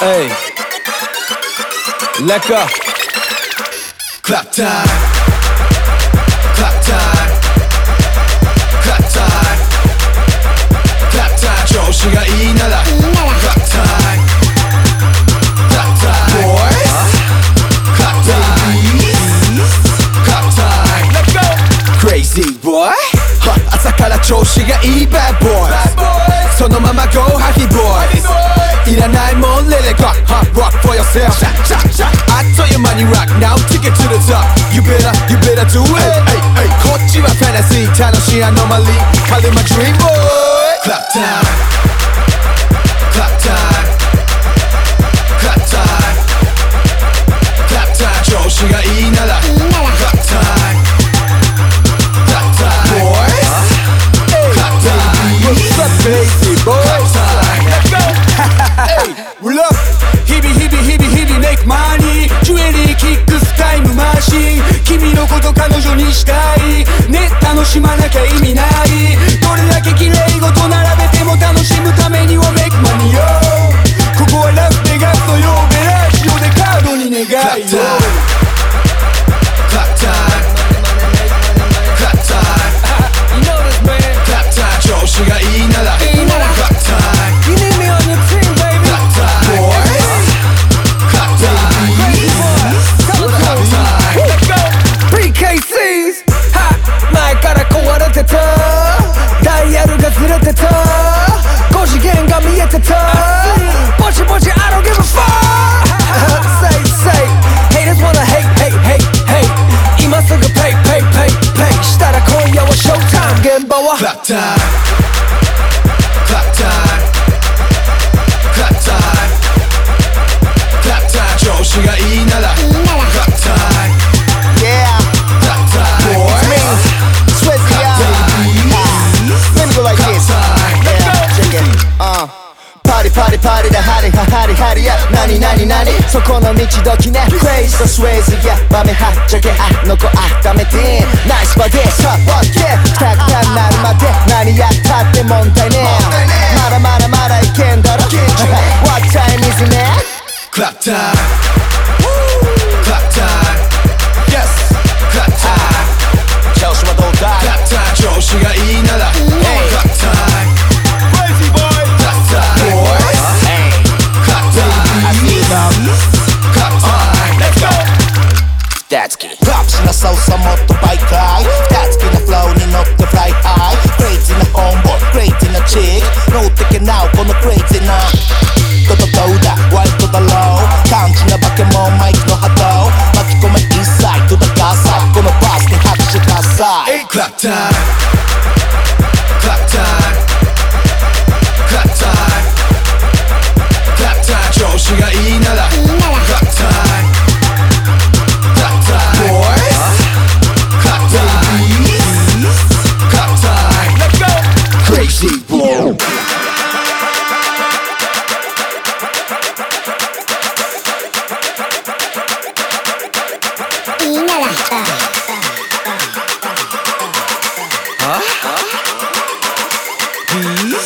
Hey. Lekker. clap, Klaptaar. Klaptaar. Klaptaar. 정신가 이 나라. Klaptaar. Klaptaar. Boys. Klaptaar. Klaptaar. Let's go. Crazy boy. Hot. 아싸 갈라 조시가 이 bad boys. Bad boys. 선호마마 go 하기 boys yourself. I tell you, money rock now, ticket to the top. You better, you better do it. Hey, hey, caught you my fantasy, Tanashi anomaly, call it my dream boy. Clap time, clap time. 現場は Clap time Clap time Clap time Clap time 調子がいいなら Clap time Yeah, Clap time it's me, Swizzy. Let me go like this. Yeah, check it. Uh. パリパリパリでハリハハリハリや何何何そこの道どきねクレイジーとスウェイズやバメはっちゃけあの子あっためてナイスバディさあボ Clap time Clap time Yes Clap time 調子はどうだ Clap time 調子がいいなら Clap time Crazy boy Clap time Boys Clap time Clap time Let's go 大好きラップしなさうさもっと倍回二つ be.